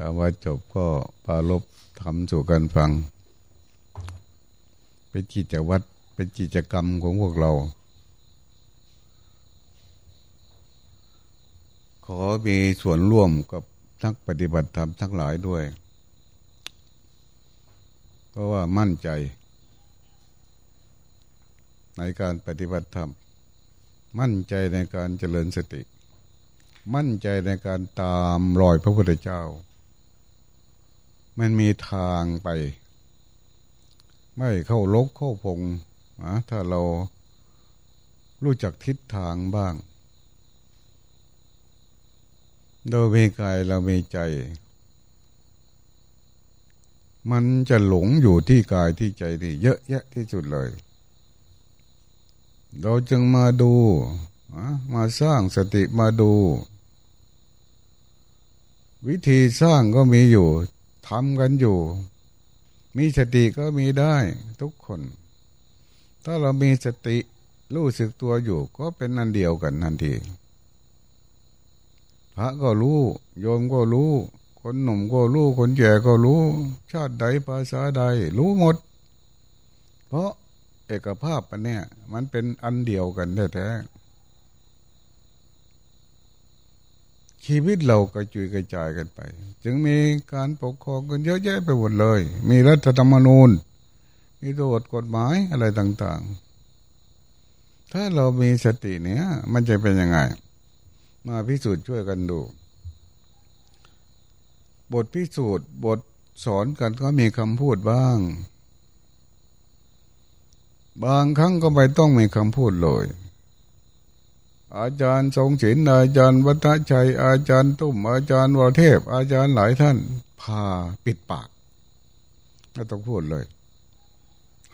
แต่ว่าจบก็ปาลบทำสู่กันฟัง เป็นกิจวัตรเป็นกิจกรรมของพวกเรา ขอมีส่วนร่วมกับทักปฏิบัติธรรมทั้งหลายด้วย เพราะว่ามั่นใจ ในการปฏิบัติธรรม มั่นใจในการเจริญสติ มั่นใจในการตามรอยพระพุทธเจ้า มันมีทางไป ไม่เข้าลกเข้าพงนะถ้าเรารู้จักทิศทางบ้าง โดยมีกายเรามีใจ มันจะหลงอยู่ที่กายที่ใจนี่เยอะแยะที่สุดเลย เราจึงมาดู มาสร้างสติมาดู วิธีสร้างก็มีอยู่ ทำกันอยู่ มีสติก็มีได้ทุกคน ถ้าเรามีสติรู้สึกตัวอยู่ก็เป็นนันเดียวกันนันที พระก็รู้ โยมก็รู้ คนหนุ่มก็รู้ คนแก่ก็รู้ ชาติใดภาษาใด รู้หมด เพราะเอกภาพอันเนี้ยมันเป็นอันเดียวกันแท้ ชีวิตเรากระจุยกระจายกันไป จึงมีการปกครองกันเยอะแยะไปหมดเลย มีรัฐธรรมนูญ มีตัวกฎหมายอะไรต่าง ๆ ถ้าเรามีสติเนี้ยมันจะเป็นยังไง มาพิสูจน์ช่วยกันดู บทพิสูจน์บทสอนกันก็มีคำพูดบ้าง บางครั้งก็ไม่ต้องมีคำพูดเลย อาจารย์ทรงศิลอาจารย์วัฒชัย อาจารย์ตุ้มอาจารย์วเทพ อาจารย์หลายท่านพาปิดปากไม่ต้องพูดเลย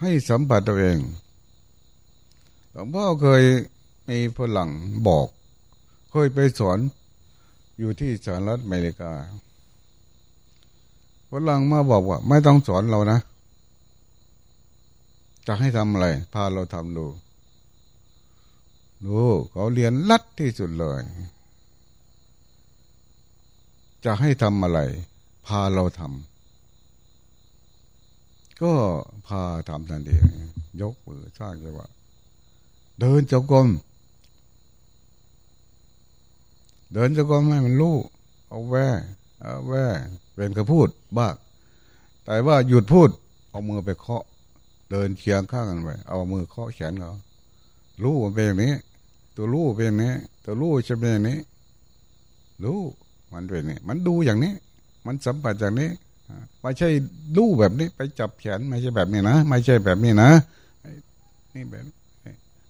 ให้สัมผัสตัวเองหลวงพ่อเคยมีฝรั่งบอก เคยไปสอนอยู่ที่สหรัฐอเมริกาฝรั่งมาบอกว่า ไม่ต้องสอนเรานะ จะให้ทำอะไร พาเราทำดู ดูเขาเรียนลัดที่สุดเลย จะให้ทำอะไร พาเราทำก็พาทำทันทียกมือสร้างจังหวะเดินจงกรมเดินจงกรมให้มันรู้เอาแว่เอาแว่เป็นกระพูดบ้าแต่ว่าหยุดพูด เอามือไปเคาะ เดินเคียงข้างกันไปเอามือเคาะแขนเขา รู้เป็นอย่างนี้ ตัวรู้เป็นอย่างนี้ ตัวรู้จะเป็นอย่างนี้ รู้มันเป็นนี่มันดูอย่างนี้ มันสัมผัสอย่างนี้ไม่ใช่รู้แบบนี้ ไปจับแขนไม่ใช่แบบนี้นะไม่ใช่แบบนี้นะนี่แบบ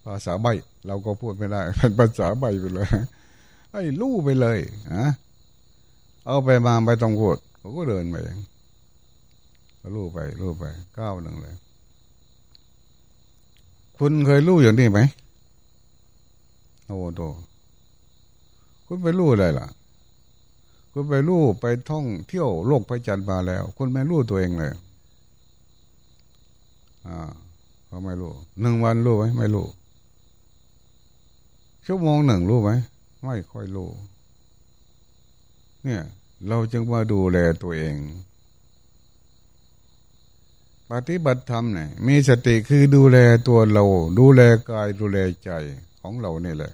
ภาษาใบเราก็พูดไม่ได้เป็นภาษาใบไปเลยไอ้รู้ไปเลยอะเอาไปมาไปต้องพูดเขาก็เดินไปรู้ไปรู้ไปก้าวหนึ่งเลย คุณเคยรู้อย่างนี้ไหมโอ้โตคุณไปรู้อะไรล่ะ คุณไปรู้ไปท่องเที่ยวโลกพระจันทร์มาแล้ว คุณไม่รู้ตัวเองเลย อ่าเขาไม่รู้หนึ่งวันรู้ไหมไม่รู้ชั่วโมงหนึ่งรู้ไหมไม่ค่อยรู้ เนี่ย เราจึงมาดูแลตัวเอง ปฏิบัติธรรมเนี่ยมีสติคือดูแลตัวเรา ดูแลกายดูแลใจของเราเนี่ยแหละ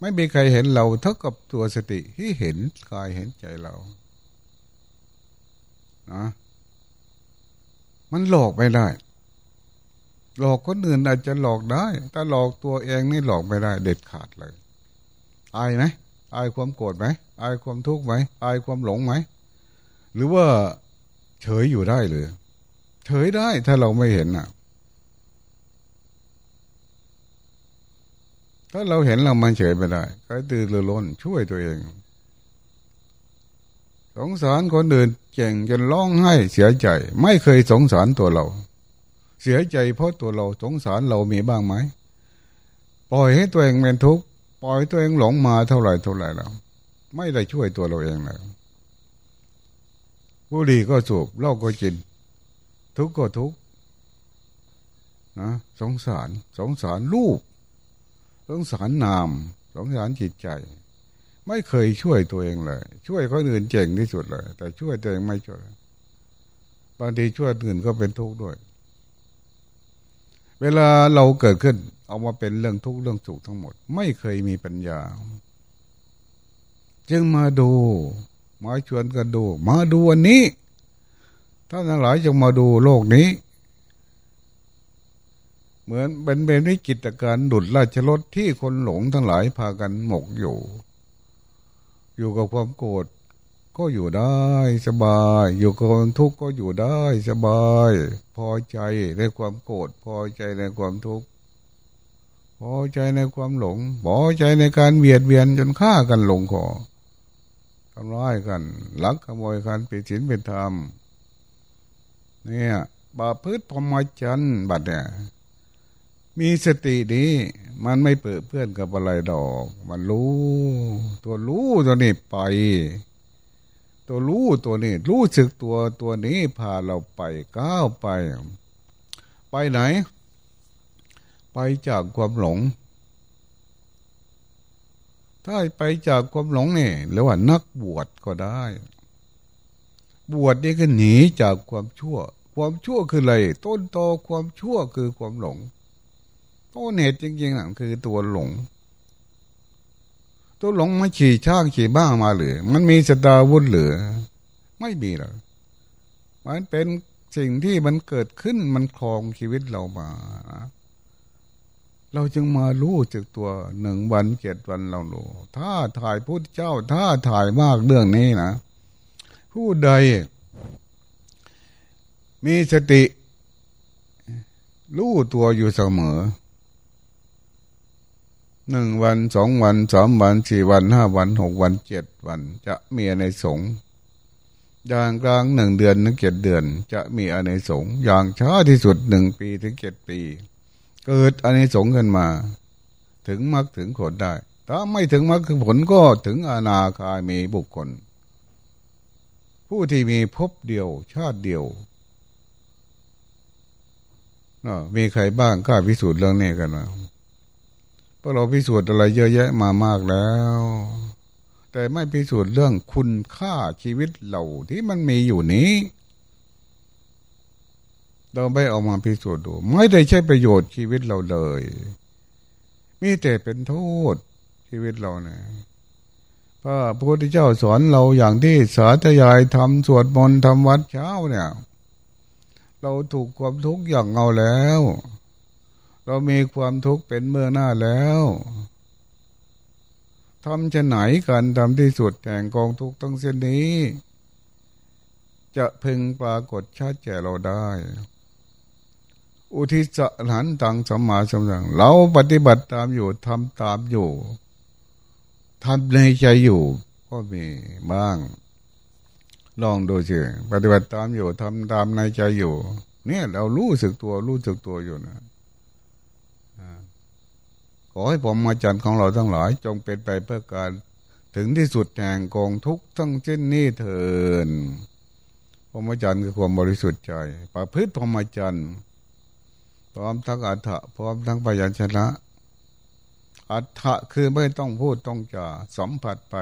ไม่มีใครเห็นเราเท่ากับตัวสติที่เห็นกายเห็นใจเรานะมันหลอกไม่ได้ หลอกคนอื่นอาจจะหลอกได้ แต่หลอกตัวเองนี่หลอกไม่ได้ เด็ดขาดเลยอายไหมอายความโกรธไหมอายความทุกข์ไหมอายความหลงไหมหรือว่าเฉยอยู่ได้หรือ เฉยได้ถ้าเราไม่เห็นอะ ถ้าเราเห็นเรามันเฉยไปได้ก็ตื่นเรือล้นช่วยตัวเอง สงสารคนอื่นเก่งจนร้องไห้เสียใจ ไม่เคยสงสารตัวเรา เสียใจเพราะตัวเราสงสารเรามีบ้างไหมปล่อยให้ตัวเองเป็นทุกข์ปล่อยตัวเองหลงมาเท่าไหร่เท่าไหร่แล้ว ไม่ได้ช่วยตัวเราเองแล้วบุหรี่ก็สูบเหล้าก็กิน ทุกข์ก็ทุกข์นะสงสารสงสารลูกสงสารนามสงสารจิตใจ ไม่เคยช่วยตัวเองเลย ช่วยคนอื่นเจ๋งที่สุดเลย แต่ช่วยตัวเองไม่ช่วยบางทีช่วยอื่นก็เป็นทุกข์ด้วย เวลาเราเกิดขึ้น เอามาเป็นเรื่องทุกข์เรื่องสุขทั้งหมด ไม่เคยมีปัญญา จึงมาดูมาชวนกันดู มาดูวันนี้ ท่านทั้งหลายจงมาดูโลกนี้ เหมือนเป็นเป็นวิกิตการดุดราชรถที่คนหลงทั้งหลายพากันหมกอยู่ อยู่กับความโกรธก็อยู่ได้สบาย อยู่กับความทุกข์ก็อยู่ได้สบาย พอใจในความโกรธพอใจในความทุกข์พอใจในความหลงพอใจในการเบียดเบียนจนฆ่ากันหลงคอทำร้ายกันลักขโมยกันปิดศีลเป็นธรรม เนี่ยบาพืชพรมจรรย์บัดเนี่ยมีสติดีมันไม่เปิดเพื่อนกับอะไรดอก มันรู้ ตัวรู้ตัวนี้ไป ตัวรู้ตัวนี้ รู้สึกตัวตัวนี้พาเราไปก้าวไป ไปไหน ไปจากความหลง ถ้าไปจากความหลงนี่เรียกว่านักบวชก็ได้ บวชนี่ก็หนีจากความชั่ว ความชั่วคืออะไร ต้นตอความชั่วคือความหลง ต้นเหตุจริงๆนั่นคือตัวหลง ตัวหลงม่ขี่ช่างขี่บ้ามาหรือ มันมีสตาวุธหรือ ไม่มีหรอกมันเป็นสิ่งที่มันเกิดขึ้นมันคลองชีวิตเรามา เราจึงมารู้จึกตัวหนึ่งวันเจ็ดวันเรารู้ถ้าถ่ายพุทธเจ้า ถ้าถ่ายมากเรื่องนี้นะ ผู้ใด มีสติรู้ตัวอยู่เสมอหนึ่งวันสองวันสามวันสี่วันห้าวันหกวันเจ็ดวัน จะมีอในสงอย่างกลางหนึ่งเดือนถึงเจ็ดเดือน จะมีอเนสงอย่างช้าที่สุดหนึ่งปีถึงเจ็ดปี เกิดอเนสงขึ้นมา ถึงมรรคถึงผลได้ ถ้าไม่ถึงมรรคถึงผลก็ถึงอนาคามีบุคคล ผู้ที่มีพบเดียว ชาติเดียวมีใครบ้างกล้าพิสูจน์เรื่องนี้กันนะพราะเราพิสูจน์อะไรเยอะแยะมามากแล้ว แต่ไม่พิสูจน์เรื่องคุณค่าชีวิตเราที่มันมีอยู่นี้ เราไม่เอามาพิสูจน์ดู ไม่ได้ใช้ประโยชน์ชีวิตเราเลย มีแต่เป็นโทษชีวิตเราเนี่ย พระพุทธเจ้าสอนเราอย่างที่สาธยายทำสวดมนต์ทำวัดเช้าเนี่ย เราถูกความทุกข์อย่างเงาแล้ว เรามีความทุกข์เป็นเมื่อหน้าแล้วทำจะไหนกันทำที่สุดแห่งกองทุกข์ทั้งเส้นนี้ จะพึงปรากฏชัดแก่เราได้ อุทิศหันตังสมมาสมสังเราปฏิบัติตามอยู่ทำตามอยู่ ทำในใจอยู่ก็มีบ้าง ลองดูสิปฏิบัติตามอยู่ทำตามในใจอยู่ เนี่ย เรารู้สึกตัวรู้สึกตัวอยู่นะขอให้ผมมาจันของเราทั้งหลาย จงเป็นไปเพื่อการถึงที่สุดแห่งกองทุกทั้งเช่นนี้เถินพรหมจรรย์คือความบริสุทธิ์ใจ ประพฤติพรหมจรรย์พร้อมทั้งอัฏฐะพร้อมทั้งปยัญชนะ อัฏฐะคือไม่ต้องพูดต้องจ่าสัมผัสไป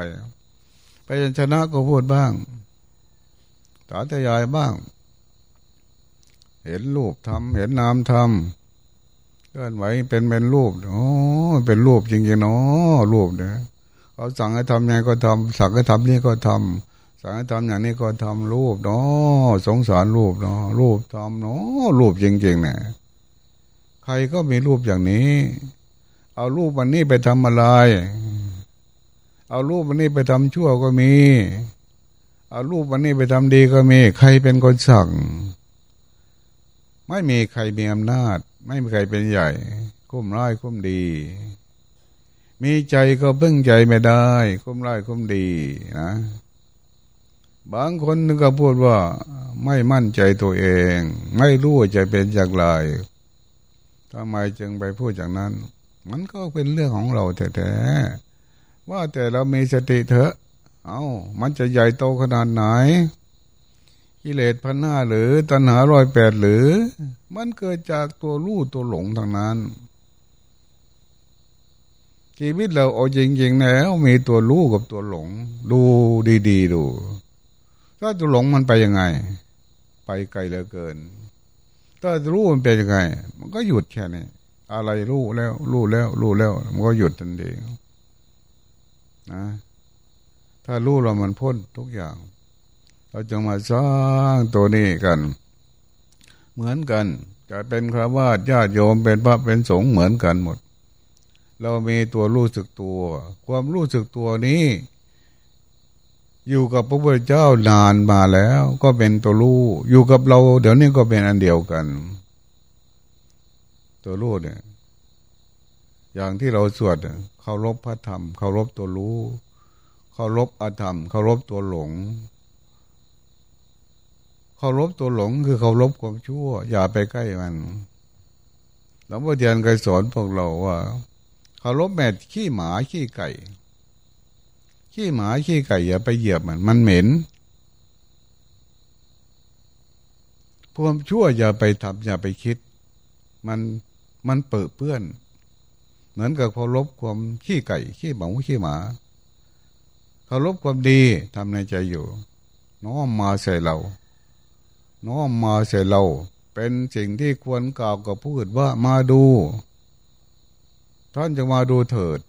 ไปยัญชนะก็พูดบ้างตาตยายบ้าง เห็นรูปทำเห็นนามทำเคลื่อนไหวเป็นเป็นรูปโอ้เป็นรูปจริงๆเนาะรูปเนี่ยเขาสั่งให้ทำยังไงก็ทำสั่งให้ทำนี่ก็ทำสั่งให้ทำอย่างนี้ก็ทำรูปเนาะสงสารรูปเนาะรูปทำเนาะรูปจริงๆเนี่ยใครก็มีรูปอย่างนี้ เอารูปวันนี้ไปทำอะไร เอารูปวันนี้ไปทำชั่วก็มี เอารูปวันนี้ไปทำดีก็มี ใครเป็นคนสั่ง ไม่มีใครมีอำนาจ ไม่มีใครเป็นใหญ่ คุ้มร้ายคุ้มดี มีใจก็พึ่งใจไม่ได้ คุ้มร้ายคุ้มดีนะบางคนก็พูดว่าไม่มั่นใจตัวเอง ไม่รู้จะเป็นอย่างไรทำไมจึงไปพูดอย่างนั้น มันก็เป็นเรื่องของเราแท้ๆว่าแต่เรามีสติเถอะ เอา้ามันจะใหญ่โตขนาดไหนกิเลสพันห้าหรือตัณหาร้อยแปดหรือ มันเกิดจากตัวรู้ตัวหลงทางนั้น ชีวิตเราเอาจริงๆแล้วมีตัวรู้กับตัวหลง ดูดีๆดูถ้าตัวหลงมันไปยังไง ไปไกลเหลือเกิน ถ้ารู้มันเป็นยังไง มันก็หยุดแค่นี้ อะไรรู้แล้วรู้แล้วรู้แล้ว มันก็หยุดทันทีนะถ้ารู้เรามันพ้นทุกอย่าง เราจะมาสร้างตัวนี้กัน เหมือนกัน จะเป็นคราวาสญาติโยมเป็นพระเป็นสงฆ์เหมือนกันหมด เรามีตัวรู้สึกตัว ความรู้สึกตัวนี้ อยู่กับพระพุทธเจ้านานมาแล้ว ก็เป็นตัวรู้อยู่กับเรา เดี๋ยวนี้ก็เป็นอันเดียวกัน ตัวรู้เนี่ย อย่างที่เราสวดเคารพพระธรรมเคารพตัวรู้เคารพอธรรมเคารพตัวหลงเคารพตัวหลงคือเคารพความชั่ว อย่าไปใกล้มันหลวงพ่อเทียนเคยสอนพวกเราว่าเคารพแม่ขี้หมาขี้ไก่ ขี้หมาขี้ไก่อย่าไปเหยียบมัน มันเหม็นความชั่วอย่าไปทำอย่าไปคิด มัน มันเปื้อเปื้อน เหมือนกับเคารพความขี้ไก่ ขี้หมูขี้หมาเคารพความดีทำในใจอยู่ น้อมมาใส่เรา น้อมมาใส่เรา เป็นสิ่งที่ควรกล่าวกับผู้อื่นว่ามาดู ท่านจะมาดูเถิด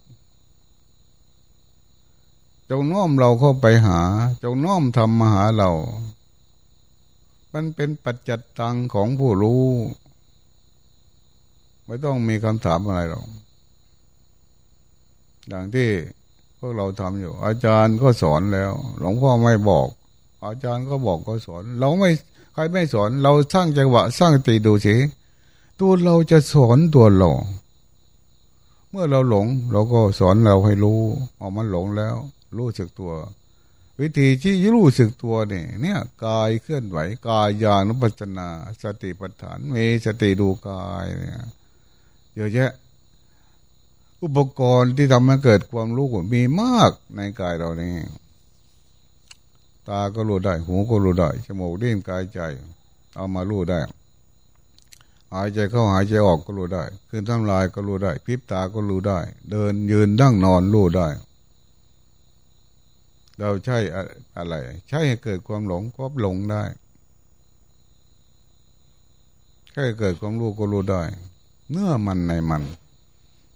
จงน้อมเราเข้าไปหา จงน้อมทำมาหาเรา มันเป็นปัจจัตตังของผู้รู้ ไม่ต้องมีคำถามอะไรหรอกอย่างที่พวกเราทำอยู่ อาจารย์ก็สอนแล้ว หลวงพ่อไม่บอก อาจารย์ก็บอกก็สอน เราไม่ใครไม่สอน เราสร้างจังหวะสร้างตีดูสิตัวเราจะสอนตัวเราเมื่อเราหลง เราก็สอนเราให้รู้ออกมันหลงแล้ว รู้สึกตัว วิธีที่รู้สึกตัวเนี่ยเนี่ยกายเคลื่อนไหวกายญาณุปัจนา สติปัฏฐานมีสติดูกายเนี่ย เยอะแยะ อุปกรณ์ที่ทำให้เกิดความรู้มีมากในกายเรานี่ตาก็รู้ได้ หูก็รู้ได้จมูกดิ้นกายใจ เอามารู้ได้ หายใจเข้าหายใจออกก็รู้ได้คืนทำลายก็รู้ได้พิบตาก็รู้ได้ เดินยืนนั่งนอนรู้ได้ เราใช่อะไร ใช่ให้เกิดความหลงก็หลงได้แค่เกิดความรู้ก็รู้ได้ เนื้อมันในมัน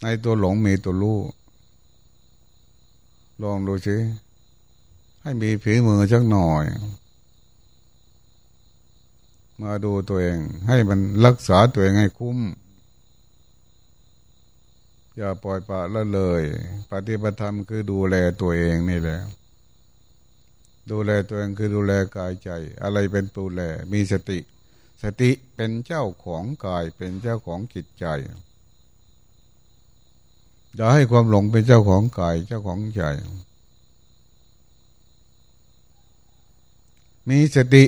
ในตัวหลงมีตัวรู้ลองดูสิให้มีผีมือสักหน่อย มาดูตัวเอง ให้มันรักษาตัวเองให้คุ้ม อย่าปล่อยปละละเลย ปฏิบัติธรรมคือดูแลตัวเองนี่แหละดูแลตัวเองคือดูแลกายใจ อะไรเป็นดูแลมีสติ สติเป็นเจ้าของกายเป็นเจ้าของจิตใจอย่าให้ความหลงเป็นเจ้าของกายเจ้าของใจ มีสติ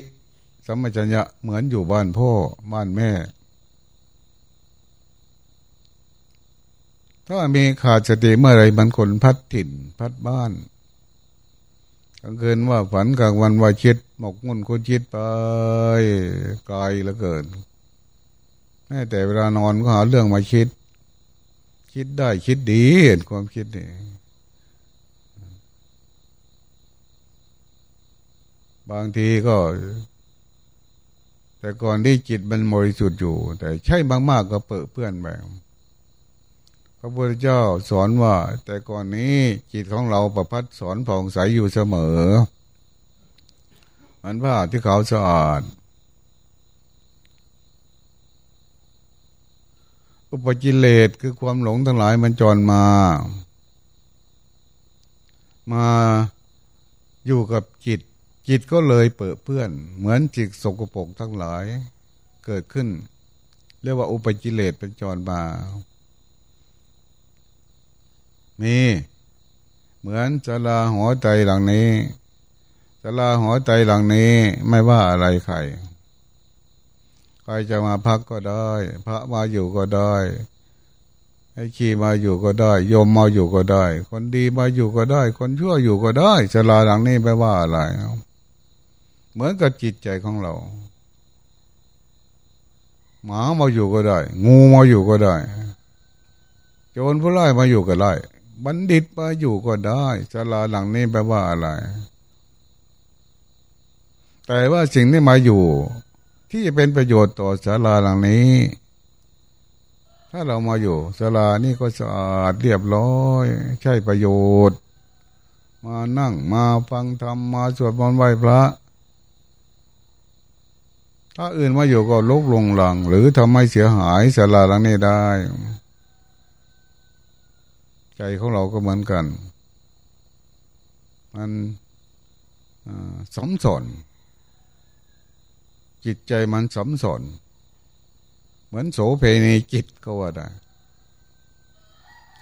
สมัจัญญะเหมือนอยู่บ้านพ่อบ้านแม่ ถ้ามีขาดสติเมื่อไรมันคนพัดถิ่น พัดบ้าน กลางคืนว่าฝันกลางวันว่าคิดหมกมุ่นคุคิดไปไกลเหลือเกินแม้แต่เวลานอนก็หาเรื่องมาคิด คิดได้คิดดีเห็นความคิดนี่บางทีก็ แต่ก่อนที่จิตมันบริสุทธิ์อยู่ แต่ใช่มากๆก็เปิดเพื่อนไป พระพุทธเจ้าสอนว่า แต่ก่อนนี้จิตของเราประพัดสอนผ่องใสอยู่เสมอ มันว่าที่เขาสะอาด อุปจิเลสคือความหลงทั้งหลายมันจรมา มาอยู่กับจิต จิตก็เลยเปิดเพื่อน เหมือนจิตสกปรกทั้งหลายเกิดขึ้น เรียกว่าอุปจิเลสเป็นจรมา มีเหมือนจลาหัวใจหลังนี้จลาหัวใจหลังนี้ไม่ว่าอะไรใครใครจะมาพักก็ได้ พระมาอยู่ก็ได้ให้ขี่มาอยู่ก็ได้โยมมาอยู่ก็ได้ คนดีมาอยู่ก็ได้ คนชั่วอยู่ก็ได้สลาหลังนี้ไปว่าอะไรเหมือนกับจิตใจของเรา หมามาอยู่ก็ได้ งูมาอยู่ก็ได้ โจรผู้ร้ายมาอยู่ก็ได้ บัณฑิตมาอยู่ก็ได้ศาลาหลังนี้แปลว่าอะไร แต่ว่าสิ่งที่มาอยู่ ที่จะเป็นประโยชน์ต่อศาลาหลังนี้ ถ้าเรามาอยู่ศาลานี่ก็สะอาดเรียบร้อย ใช่ประโยชน์ มานั่งมาฟังธรรมมาสวดมนต์ไหว้พระ ถ้าอื่นมาอยู่ก็ลกลงหลัง หรือทำให้เสียหายศาลาหลังนี้ได้ ใจของเราก็เหมือนกัน มันสมสนจิตใจมันสมสนเหมือนโสเพณีจิตก็ว่าได้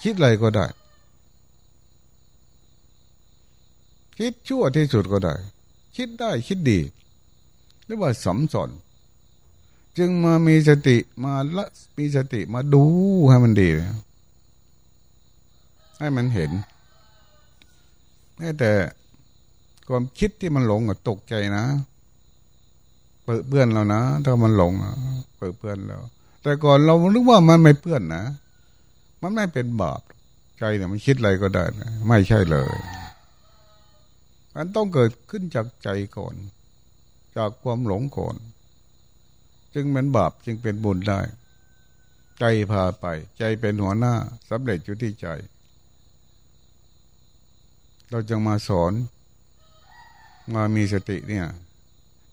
คิดอะไรก็ได้ คิดชั่วที่สุดก็ได้ คิดได้คิดดีเรียกว่าสมสนจึงมามีสติมาละมีสติมาดูให้มันดี ให้มันเห็นแม้แต่ความคิดที่มันหลงก็ตกใจนะเปิดเพื่อนเรานะถ้ามันหลงเปิดเพื่อนเราแต่ก่อนเราคิดว่ามันไม่เพื่อนนะมันไม่เป็นบาปใจเนี่ยมันคิดอะไรก็ได้นะไม่ใช่เลยมันต้องเกิดขึ้นจากใจก่อน จากความหลงก่อน จึงเป็นบาปจึงเป็นบุญได้ ใจพาไป ใจเป็นหัวหน้าสำเร็จอยู่ที่ใจ เราจะมาสอน มามีสติเนี่ย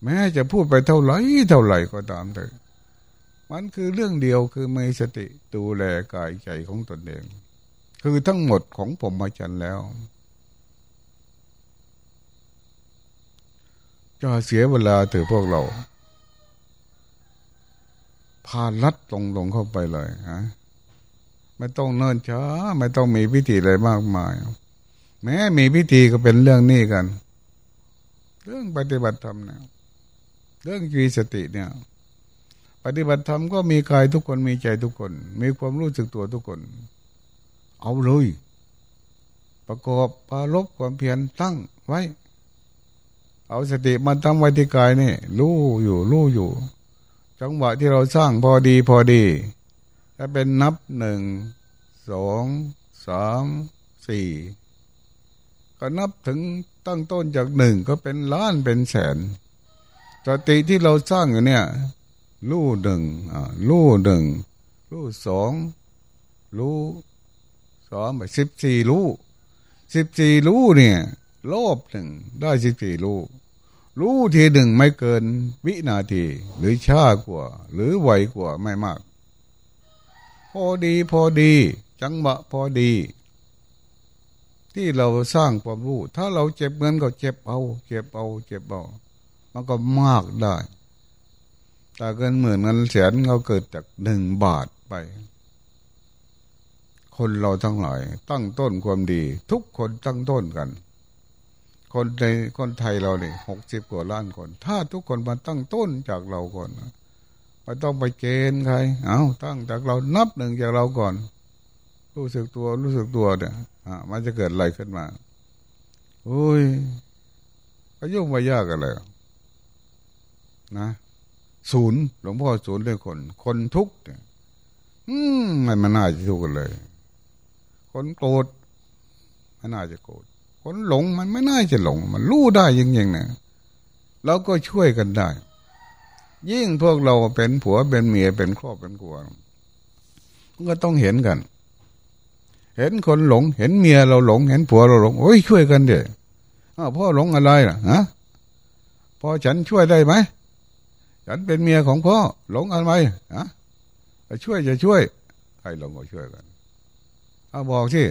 แม้จะพูดไปเท่าไหร่เท่าไหร่ก็ตามแต่มันคือเรื่องเดียวคือมีสติดูแลกายใจของตนเอง คือทั้งหมดของผมมาจันแล้วจะเสียเวลาถือพวกเรา พาลัดลงลงเข้าไปเลยฮะไม่ต้องเนินช้า ไม่ต้องมีพิธีอะไรมากมาย แม้มีพิธีก็เป็นเรื่องนี้กัน เรื่องปฏิบัติธรรมเนี่ยเรื่องจีสติเนี่ย ปฏิบัติธรรมก็มีกายทุกคนมีใจทุกคน มีความรู้สึกตัวทุกคน เอาเลย ประกอบปาลบความเพียรตั้งไว้ เอาสติมาตั้งไว้ที่กายนี่รู้อยู่รู้อยู่ จังหวะที่เราสร้างพอดีพอดีถ้าเป็นนับหนึ่งสองสามสี่ ก็นับถึงตั้งต้นจากหนึ่งก็เป็นล้านเป็นแสนสติที่เราสร้างอยู่เนี่ยรู้หนึ่งรู้หนึ่งรู้สองรู้สองไปสิบสี่รู้สิบสี่รู้เนี่ยโลบหนึ่งได้สิบสี่รู้รู้ทีหนึ่งไม่เกินวินาที หรือช้ากว่า หรือไวกว่าไม่มาก พอดีพอดี จังหวะพอดี ที่เราสร้างความรู้ ถ้าเราเจ็บเงินก็เจ็บเอา เจ็บเอา เจ็บเอา มันก็มากได้แต่เงินหมื่นเงินแสนเราเกิดจากหนึ่งบาทไป คนเราทั้งหลาย ตั้งต้นความดี ทุกคนตั้งต้นกัน คนในคนไทยเราเนี่ยหกสิบกว่าล้านคน ถ้าทุกคนมาตั้งต้นจากเราก่อนไม่ต้องไปเกณฑ์ใคร เอาตั้งจากเรานับหนึ่งจากเราก่อน รู้สึกตัวรู้สึกตัวเนี่ย อ่ามันจะเกิดอะไรขึ้นมาโอ้ยก็ยุ่งมายากอะไรนะศูนย์หลวงพ่อศูนย์เรื่องคน คนทุกข์อืมมันมันน่าจะทุกข์กันเลย คนโกรธมันน่าจะโกรธคนหลงมันไม่น่าจะหลง มันรู้ได้จริงๆนะเราก็ช่วยกันได้ ยิ่งพวกเราเป็นผัวเป็นเมียเป็นครอบเป็นครัวก็ต้องเห็นกัน เห็นคนหลง เห็นเมียเราหลง เห็นผัวเราหลงโอ้ยช่วยกันเดี๋ยพ่อหลงอะไรล่ะฮะพ่อฉันช่วยได้ไหมฉันเป็นเมียของพ่อหลงอะไรฮะจะช่วยจะช่วยใครหลงก็ช่วยกันเอาบอกที่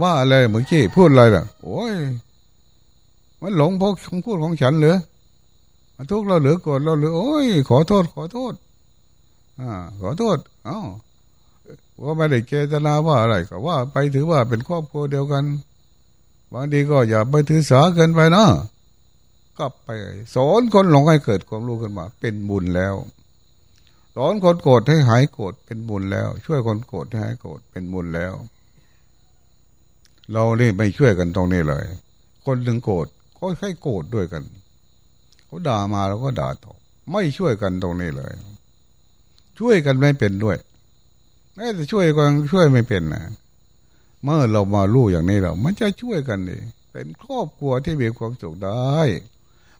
ว่าอะไรเมื่อกี้พูดอะไรล่ะ โอ้ยมันหลงเพราะคำพูดของฉันเหรอทุกเราเหลือกรธเราเหลือโอ้ยขอโทษขอโทษ อ่า ขอโทษ เอ้า ว่าไม่ได้เจตนาว่าอะไรก็ว่าไปถือว่าเป็นครอบครัวเดียวกันบางทีก็อย่าไปถือสาเกินไปนะก็ไปสอนคนหลงให้เกิดความรู้ขึ้นมา เป็นบุญแล้วสอนคนโกรธให้หายโกรธเป็นบุญแล้ว ช่วยคนโกรธให้หายโกรธเป็นบุญแล้ว เราเนี่ไม่ช่วยกันตรงนี้เลย คนหนึ่งโกรธก็ให้โกรธด้วยกันเขาด่ามาเราก็ด่าตอบไม่ช่วยกันตรงนี้เลย ช่วยกันไม่เป็นด้วย แม้จะช่วยก็ช่วยไม่เป็นนะเมื่อเรามาลู่อย่างนี้เรามันจะช่วยกันเลยเป็นครอบครัวที่มีความสุขได้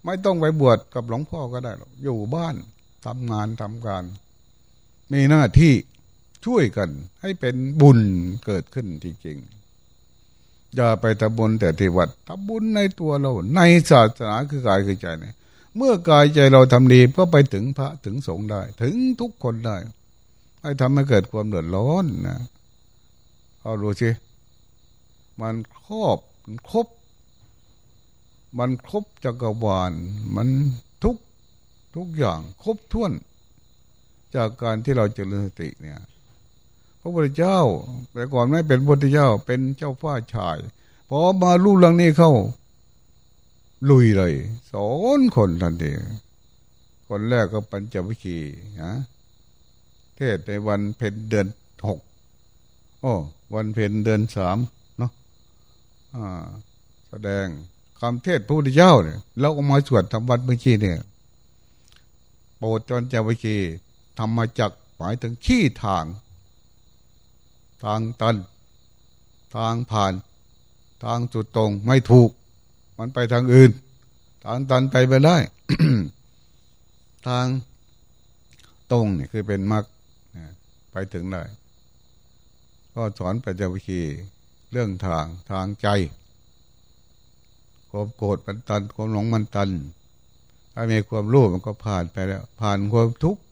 ไม่ต้องไปบวชกับหลวงพ่อก็ได้หรอกอยู่บ้านทำงานทำการ มีหน้าที่ช่วยกัน ให้เป็นบุญเกิดขึ้นจริงๆอย่าไปทำบุญแต่ที่วัดทำบุญในตัวเรา ในศาสนาคือกายคือใจเนี่ยเมื่อกายใจเราทำดีก็ไปถึงพระถึงสงฆ์ได้ ถึงทุกคนได้ ให้ทำให้เกิดความเดือดร้อนนะเอาดูสิมันครอบมันครบ มันครบจักรวาลมันทุกทุกอย่างครบถ้วน จากการที่เราเจริญสติเนี่ยพระพุทธเจ้า แต่ก่อนไม่เป็นพระพุทธเจ้าเป็นเจ้าฟ้าชายพอมาลู่เรื่องนี้เข้า ลุยเลยสอนคนทันทีคนแรกก็ปัญจวิคีนะ ศในวันเพ็ญเดือนหกโอ้วันเพ็ญเดือนสามเนาะแสดงคำเทศพระพุทธเจ้าเนี่ยเราก็มาสวดทำวัดเมื่อกี้เนี่ยโปรดจนเจ้าวิคีทำมาจากหมายถึงขี้ทาง ทางตัน ทางผ่าน ทางจุดตรงไม่ถูก มันไปทางอื่น ทางตันไปไปได้ ทางตรงนี่คือเป็นมรรค ไปถึงได้ก็สอนปัญจวิคีเรื่องทางทางใจความโกรธมันตันความหลงมันตัน ถ้ามีความรู้มันก็ผ่านไปแล้ว ผ่านความทุกข์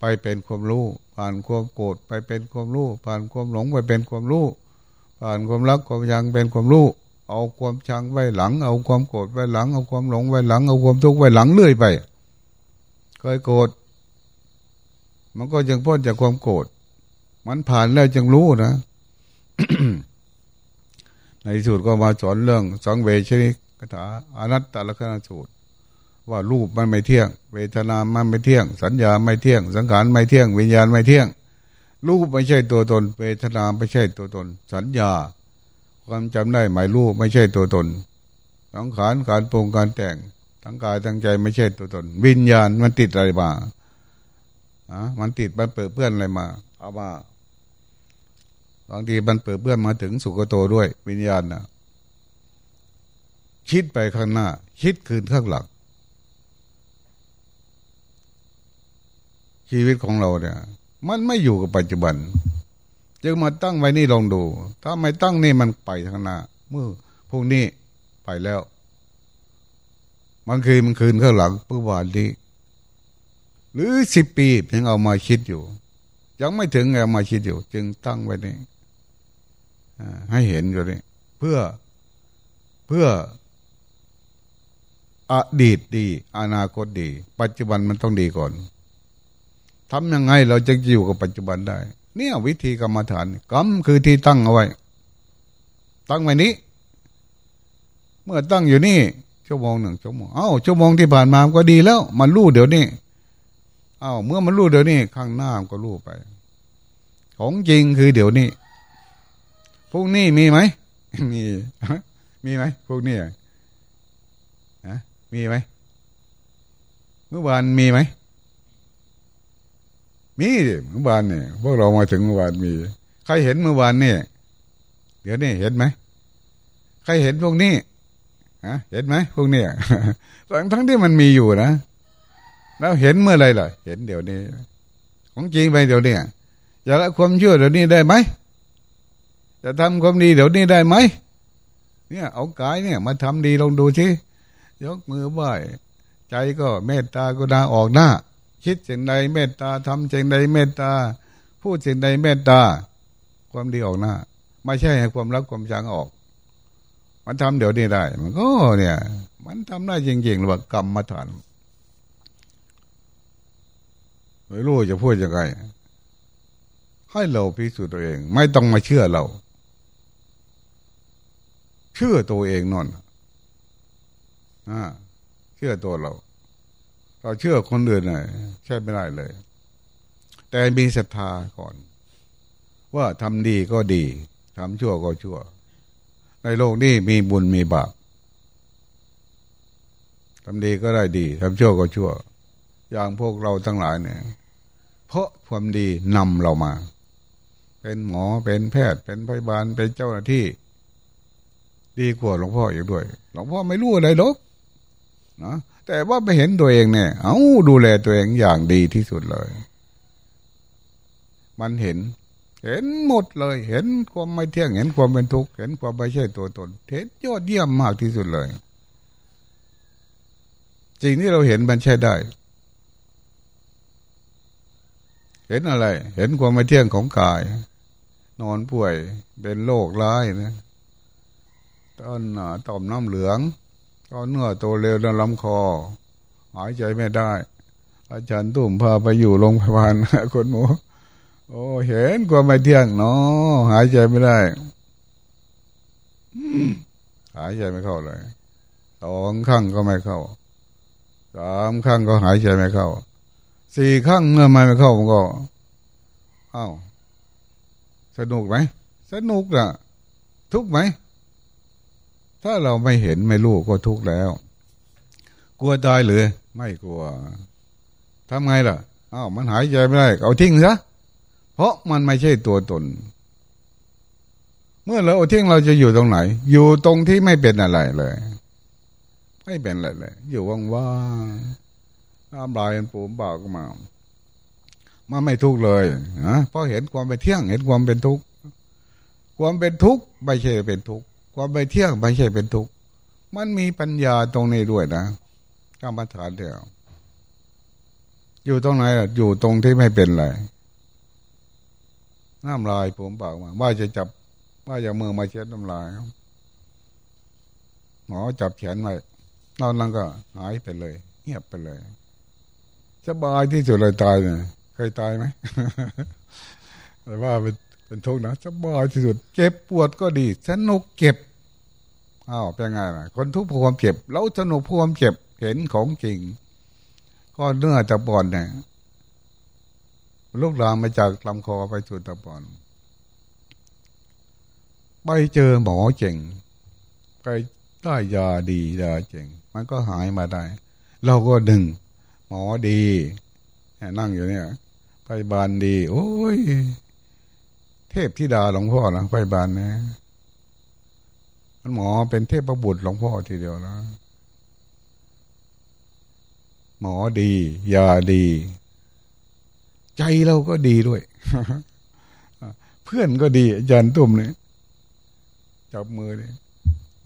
ไปเป็นความรู้ ผ่านความโกรธไปเป็นความรู้ ผ่านความหลงไปเป็นความรู้ ผ่านความรักความยังเป็นความรู้ เอาความชังไว้หลัง เอาความโกรธไว้หลัง เอาความหลงไว้หลัง เอาความทุกข์ไว้หลังเรื่อยไป เคยโกรธ มันก็ยังพ้นจากความโกรธมันผ่านแล้วจึงรู้นะในสูตรก็มาสอนเรื่องสังเวชนิกถาอนัตตลกนสูตร ว่ารูปมันไม่เที่ยง เวทนามันไม่เที่ยง สัญญาไม่เที่ยง สังขารไม่เที่ยง วิญญาณไม่เที่ยง รูปไม่ใช่ตัวตน เวทนาไม่ใช่ตัวตน สัญญา ความจำได้หมายรูปไม่ใช่ตัวตน สังขารการปรุงการแต่งทั้งกายทั้งใจไม่ใช่ตัวตน วิญญาณมันติดอะไรมา อะมันติดมันเปิดเพื่อนอะไรมา เอามาบางทีมันเปิดเพื่อนมาถึงสุกโตด้วย วิญญาณนะคิดไปข้างหน้า คิดคืนข้างหลังชีวิตของเราเนี่ย มันไม่อยู่กับปัจจุบัน จึงมาตั้งไว้นี่ลองดู ถ้าไม่ตั้งนี่มันไปข้างหน้าเมื่อพวกนี้ไปแล้วบางคืนมันคืนข้างหลังเมื่อวานนี้ หรือสิบปียังเอามาคิดอยู่ ยังไม่ถึงเอามาคิดอยู่ จึงตั้งไว้นี่ให้เห็นอยู่นี่เพื่อเพื่ออดีตดี อนาคตดี ปัจจุบันมันต้องดีก่อนทำยังไงเราจะอยู่กับปัจจุบันได้ เนี่ยวิธีกรรมฐานกรรมคือที่ตั้งเอาไว้ ตั้งไว้นี้ เมื่อตั้งอยู่นี่ชั่วโมงหนึ่งชั่วโมง เอ้าชั่วโมงที่ผ่านมาก็ดีแล้ว มันรู้เดี๋ยวนี้ อ้าเมื่อมันรู้เดี๋ยวนี้ข้างหน้ามันก็รู้ไป ของจริงคือเดี๋ยวนี้พวกนี้มีไหมมีมีไหมพวกนี้ฮะมีไหมเมื่อวานมีไหมมีเมื่อวานเนี่ยพวกเรามาถึงเมื่อวานมี ใครเห็นเมื่อวานเนี่ยเดี๋ยวนี้เห็นไหมใครเห็นพวกนี้ฮะเห็นไหมพวกนี้ทั้งทั้งที่มันมีอยู่นะ แล้วเห็นเมื่อไรล่ะ เห็นเดี๋ยวนี้ ของจริงไปเดี๋ยวนี้อยากความเชื่อเดี๋ยวนี้ได้ไหมจะทำความดีเดี๋ยวนี้ได้ไหมเนี่ย เอากายเนี่ย มาทำดีลองดูสิยกมือไหว้ใจก็เมตตาก็ดาออกหน้า คิดสิ่งใดเมตตาทำสิ่งใดเมตตา พูดสิ่งใดเมตตา ความดีออกหน้า ไม่ใช่ให้ความรักความชังออก มันทำเดี๋ยวนี้ได้ มันก็เนี่ย มันทำได้จริงๆหรือว่ากรรมมาฐาน ไม่รู้จะพูดยังไง ให้เราพิสูจน์ตัวเอง ไม่ต้องมาเชื่อเรา เชื่อตัวเองนอนอ่าเชื่อตัวเรา เราเชื่อคนอื่นหน่อยใช่ไม่ได้เลย แต่มีศรัทธาก่อน ว่าทำดีก็ดีทำชั่วก็ชั่ว ในโลกนี้มีบุญมีบาปทำดีก็ได้ดีทำชั่วก็ชั่ว อย่างพวกเราทั้งหลายเนี่ย เพราะความดีนำเรามา เป็นหมอเป็นแพทย์ เป็นพยาบาลเป็นเจ้าหน้าที่ ดีกว่าหลวงพ่ออีกด้วย หลวงพ่อไม่รู้อะไรหรอกนะแต่ว่าไปเห็นตัวเองเนี่ย เอาดูแลตัวเองอย่างดีที่สุดเลย มันเห็น เห็นหมดเลย เห็นความไม่เที่ยง เห็นความเป็นทุกข์ เห็นความไม่ใช่ตัวตน เห็นยอดเยี่ยมมากที่สุดเลยสิ่งที่เราเห็นมันใช่ได้ เห็นอะไร เห็นความไม่เที่ยงของกาย นอนป่วยเป็นโรคร้ายนะต้นต่อมน้ำเหลืองก็เนื้อโตเร็วในลำคอ หายใจไม่ได้ อาจารย์ตุ่มพาไปอยู่โรงพยาบาลคนหมูโอ้เห็นความไม่เที่ยงเนาะหายใจไม่ได้หายใจไม่เข้าเลยสองข้างก็ไม่เข้าสามข้างก็หายใจไม่เข้า สี่ข้งเมื่อไม่ไม่เข้าผมก็อ้าวสนุกไหมสนุกอะทุกไหม ถ้าเราไม่เห็นไม่รู้ก็ทุกแล้ว กลัวตายหรือ ไม่กลัวทำไงล่ะอ้าวมันหายใจไม่ได้เอาทิ้งซะเพราะมันไม่ใช่ตัวตน เมื่อเราเอาทิ้งเราจะอยู่ตรงไหน อยู่ตรงที่ไม่เป็นอะไรเลย ไม่เป็นอะไรเลย อยู่ว่างๆ น้ำลายปูมปาก็มามันไม่ทุกข์เลยนะเพราะเห็นความเป็นเที่ยงเห็นความเป็นทุกข์ความเป็นทุกข์ไม่ใช่เป็นทุกข์ความไปเที่ยงไม่ใช่เป็นทุกข์มันมีปัญญาตรงนี้ด้วยนะกรรมฐานเดียวอยู่ตรงไหนล่ะอยู่ตรงที่ไม่เป็นไรน้ำลายผมปากมาว่าจะจับว่าจะมือมาเช็ดน้ำลายหมอจับแขนไว้นอนแล้วก็หายไปเลย เงียบไปเลย สบายที่สุดเลยตายเนี่ยเคยตายไหมแต่ว่าเป็นเป็นทุกข์นะสบายที่สุด เจ็บปวดก็ดี สนุกเก็บอ้าวเป็นไงล่ะ คนทุกข์ความเจ็บเราสนุกความเจ็บเห็นของจริง ก็เนื้อตะปอนเนี่ยลูกลามมาจากลำคอไปสู่ตะปอน ไปเจอหมอเจ๋งไปได้ยาดียาเจ๋งมันก็หายมาได้ เราก็ดึง หมอดีนั่งอยู่เนี่ยไปบานดี โอ้ย เทพธิดาหลวงพ่อนะไปบานนะมันหมอเป็นเทพประบุตรหลวงพ่อทีเดียวนะหมอดียาดี ใจเราก็ดีด้วย เพื่อนก็ดีอาจารย์ตุ่มเนี่ยจับมือเนี่ย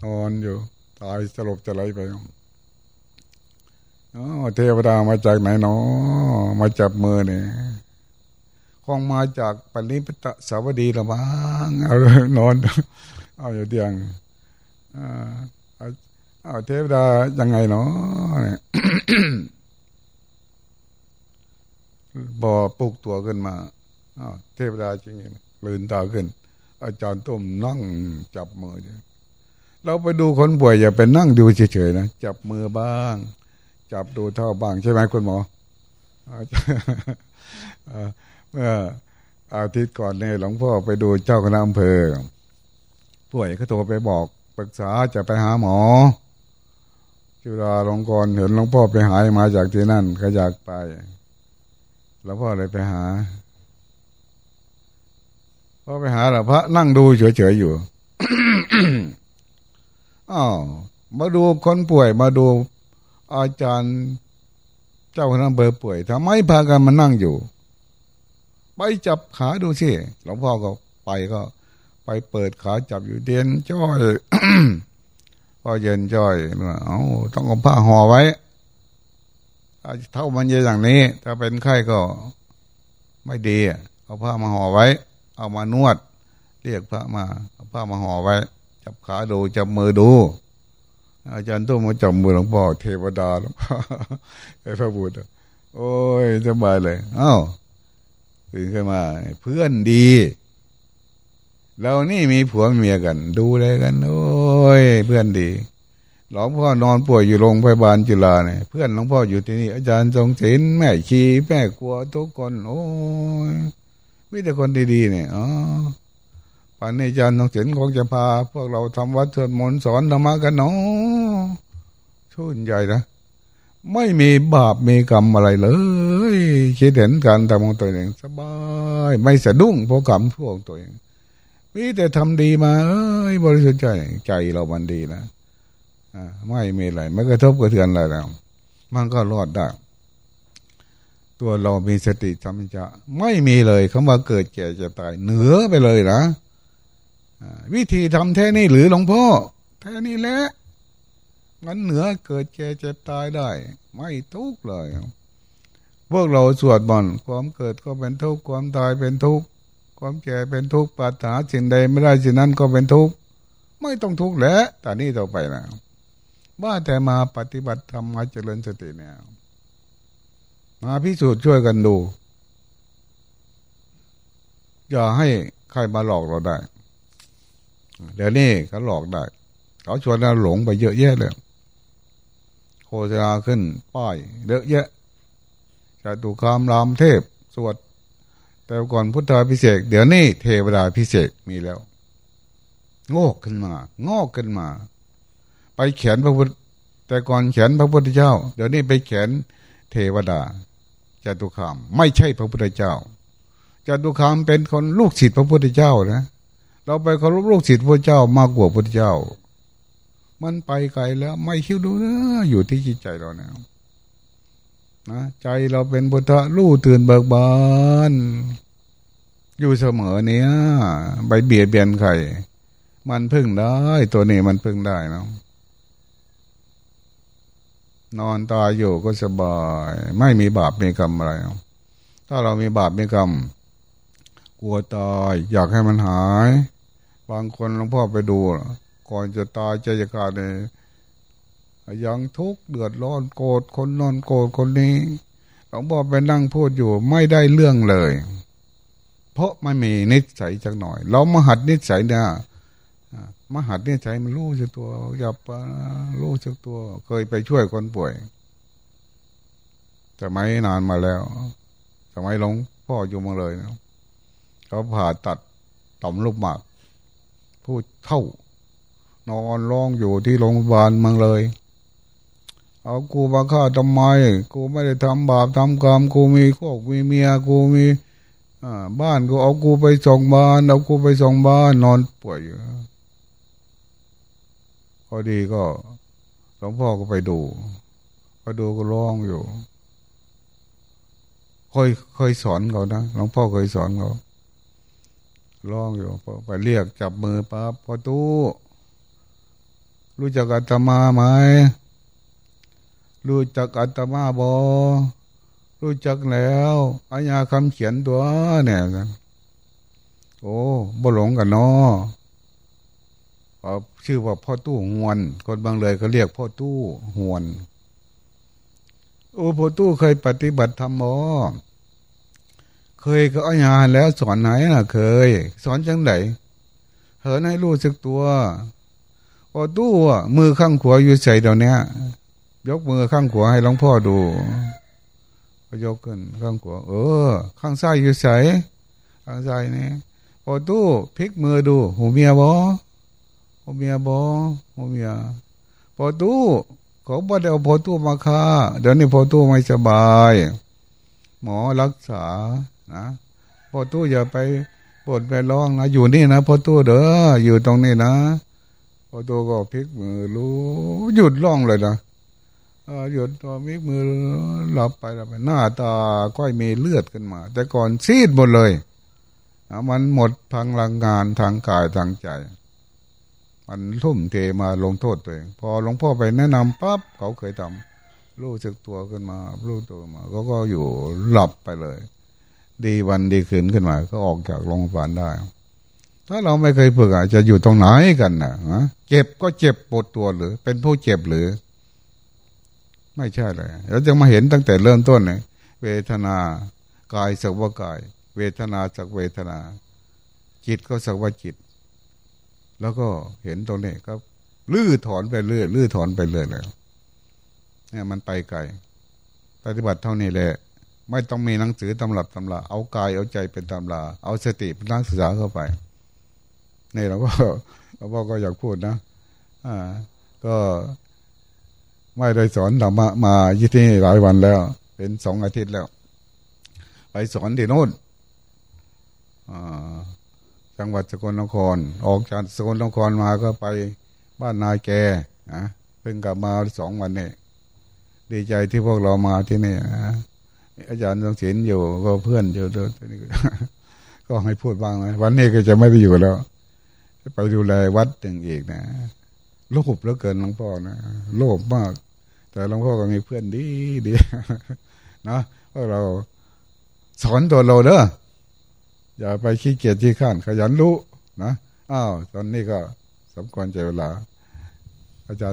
นอนอยู่ ตายสลบจะไรไป อ๋อเทวดามาจากไหนเนาะมาจับมือเนี่ยคงมาจากปณิปตสาวดีละมั้งเอาเนอน เอาอยู่เตียงเอาเทวดายังไงเนาะบ่อปลุกตัวขึ้นมาเทวดาจริงๆลืนตาขึ้น อาจารย์ต้มนั่งจับมือเราไปดูคนป่วยอย่าไปนั่งดูเฉยๆนะจับมือบ้าง จับดูเท่าบ้างใช่ไหมคุณหมอเมื่ออาทิตย์ก่อนเนี่ยหลวงพ่อไปดูเจ้าคณะอำเภอป่วยเขาโทรไปบอกปรึกษาจะไปหาหมอ จุฬาลงกรเห็นหลวงพ่อไปหายมาจากที่นั่นก็อยากไปหลวงพ่อเลยไปหาพอไปหาหลวงพระนั่งดูเฉยๆอยู่อ้าวมาดูคนป่วยมาดู อาจารย์เจ้าคณะเบอร์ป่วยทำไมพากันมานั่งอยู่ ไปจับขาดูสิหลวงพ่อก็ไปก็ ไปเปิดขาจับอยู่เดียนจ้อยพอเย็นจ้อยเอาต้องเอาผ้าห่อไว้เท่ามันเยอะอย่างนี้ ถ้าเป็นไข้ก็ไม่ดีเอาผ้ามาห่อไว้ เอามานวด เรียกพระมาเอาผ้ามาห่อไว้ จับขาดูจับมือดู อาจารย์ต้องมาจับมือหลวงพ่อเทวดาหลวงพ่อไอ้พระบุตรโอ้ยสบายเลยอ้าวตื่นขึ้นมา เพื่อนดีเรานี่มีผัวเมียกัน ดูแลกัน โอ้ย เพื่อนดีหลวงพ่อนอนป่วยอยู่โรงพยาบาลจุฬาเนี่ยเพื่อนหลวงพ่ออยู่ที่นี่ อาจารย์ทรงศิลแม่ชีแม่กลัวทุกคน โอ้ยมีแต่คนดีๆเนี่ยอ๋อ ป่านนี้อาจารย์ทรงศิลคงจะพา พวกเราทำวัดสวดมนต์สอนธรรมะกันเนาะชื่นใจนะ ไม่มีบาปมีกรรมอะไรเลยคิดเห็นการทำของตัวเองสบายไม่สะดุ้งเพราะกรรมพวกตัวเองมีแต่ทำดีมาเอ้ยบริสุทธิ์ใจใจเรามันดีนะอ่าไม่มีอะไรไม่กระทบกระเทือนอะไรแล้วมันก็รอดได้ ตัวเรามีสติจำจะ ไม่มีเลยคำว่าเกิดแก่จะตาย เหนือไปเลยนะ วิธีทำแท้นี่หรือหลวงพ่อแท้นี่แหละมันเหนือเกิดแก่เจ็บตายได้ ไม่ทุกข์เลย พวกเราสวดมนต์ความเกิดก็เป็นทุกข์ความตายเป็นทุกข์ความแก่เป็นทุกข์ปัจจาสิ่งใดไม่ได้สิ่งนั้นก็เป็นทุกข์ไม่ต้องทุกข์แล้วแต่นี้ต่อไปนะว่าแต่มาปฏิบัติธรรมมาเจริญสติเนี่ยมาพิสูจน์ช่วยกันดู อย่าให้ใครมาหลอกเราได้ เดี๋ยวนี้เขาหลอกได้เขาชวนเราหลงไปเยอะแยะเลยโฆษณาขึ้น ป้ายเยอะแยะจตุคามรามเทพสวด แต่ก่อนพุทธาพิเศษเดี๋ยวนี้เทวดาพิเศษมีแล้วโงกขึ้นมางอกขึ้นมา ไปเขียนพระพุทธแต่ก่อนเขียนพระพุทธเจ้า เดี๋ยวนี้ไปเขียนเทวดาจตุคาม ไม่ใช่พระพุทธเจ้าจตุคามเป็นคนลูกศิษย์พระพุทธเจ้านะ เราไปเคารพลูกศิษย์พระเจ้ามากกว่าพระพุทธเจ้า มันไปไกลแล้ว ไม่คิดดูนะอยู่ที่จิตใจเราเนี่ยนะใจเราเป็นพุทธลู่ตื่นเบิกบานอยู่เสมอเนี้ยใบเบียดเบียนใครมันพึ่งได้ ตัวนี้มันพึ่งได้นะนอนตายอยู่ก็สบาย ไม่มีบาปมีกรรมอะไร ถ้าเรามีบาปมีกรรม กลัวตาย อยากให้มันหาย บางคนหลวงพ่อไปดู ก่อนจะตายใจจะขาดเลยยังทุกข์เดือดร้อนโกรธคนนอนโกรธคนนี้หลวงพ่อไปนั่งพูดอยู่ไม่ได้เรื่องเลย เพราะไม่มีนิสัยจักหน่อย เรามาหัดนิสัยเนี่ยมหัดเนี่ยใจมันรู้จักตัวอย่าปรู้จักตัว เคยไปช่วยคนป่วยสมัยนานมาแล้วสมัยหลวงพ่ออยู่มาเลยนะ เขาผ่าตัดต่อมลูกหมากพูดเท่านอนร้องอยู่ที่โรงพยาบาลเมืองเลย เอากูมาฆ่าทำไม กูไม่ได้ทำบาปทำกรรม กูมีครอบมีเมีย กูมีบ้านกูเอากูไปส่งบ้าน เอากูไปส่งบ้าน นอนป่วยอยู่พอดีก็หลวงพ่อก็ไปดูไปดูก็ร้องอยู่เคยเคยสอนเขานะหลวงพ่อเคยสอนเขา ร้องอยู่ไปเรียกจับมือปั๊บพอตู้รู้จักอัตมาไหมรู้จักอัตมาบอรู้จักแล้วอาญาคำเขียนตัวเนี่ยโอ้บ่หลงกันเนาะชื่อว่าพ่อตู้หวน คนบางเลยเขาเรียกพ่อตู้หวน โอ้พ่อตู้เคยปฏิบัติธรรมอ เคยก็อาญาแล้วสอนไหนล่ะ เคย สอนจังไหนเหินให้รู้สึกตัวพอตู้มือข้างขวาอยู่ใส่เดี๋ยวนี้ยกมือข้างขวาให้หลวงพ่อดูก็ยกขึ้นข้างขวาเออ ข้างซ้ายอยู่ใส่ข้างซ้ายนี่พอตู้พลิกมือดู หูเมียบอหูเมียบอหูเมียพอตู้เขาบอกเดี๋ยวพอตู้มาค่าเดี๋ยวนี้พอตู้ไม่สบาย หมอรักษา นะพอตู้อย่าไปปวดไปร้องนะอยู่นี่นะพอตู้เด้ออยู่ตรงนี้นะพอตู้ก็พลิกมือรู้หยุดร้องเลยนะหยุดตัวมิกมือหลับไปหลับไปหน้าตาก็มีเลือดขึ้นมา แต่ก่อนซีดหมดเลยมันหมดพลังงานทางกายทางใจ มันทุ่มเทมาลงโทษตัวเองพอหลวงพ่อไปแนะนำปั๊บเขาเคยทำรู้สึกตัวขึ้นมารู้ตัวมาเขาก็อยู่หลับไปเลย ดีวันดีคืนขึ้นมา ก็ออกจากโรงพยาบาลได้ ถ้าเราไม่เคยฝึกอาจจะอยู่ตรงไหนกันนะเจ็บก็เจ็บปวดตัวหรือ เป็นผู้เจ็บหรือ ไม่ใช่เลยเราจะมาเห็นตั้งแต่เริ่มต้นเลยเวทนากายสักว่ากาย เวทนาสักเวทนา จิตก็สักว่าจิต แล้วก็เห็นตรงนี้ก็ลื้อถอนไปเรื่อยลื้อถอนไปเรื่อยแล้วเนี่ยมันไปไกลปฏิบัติเท่านี้แหละ ไม่ต้องมีหนังสือตำรับตำราเอากายเอาใจเป็นตำราเอาสติเป็นนักศึกษาเข้าไปนี่เราก็เราก็อยากพูดนะอ่า ก็ไม่ได้สอนธรรมะมายี่ที่นี่หลายวันแล้ว เป็นสองอาทิตย์แล้ว ไปสอนที่โน่นอ่าจังหวัดสกลนคร ออกจากสกลนครมาก็ไปบ้านนายแกนะเพิ่งกลับมาสองวันนี้ดีใจที่พวกเรามาที่นี่นะ อาจารย์ทรงศิลป์อยู่ก็เพื่อนอยู่ด้วยก็ให้พูดบ้างนะวันนี้ก็จะไม่ได้อยู่แล้วไปดูแลวัดอย่างอีกนะโลภเหลือเกินหลวงพ่อนะโลภมาก แต่หลวงพ่อก็มีเพื่อนดีดีนะพวกเราสอนตัวเราเด้ออย่าไปขี้เกียจขี้ข้านขยันรู้นะอ้าวตอนนี้ก็สมควรใจเวลา อาจารย์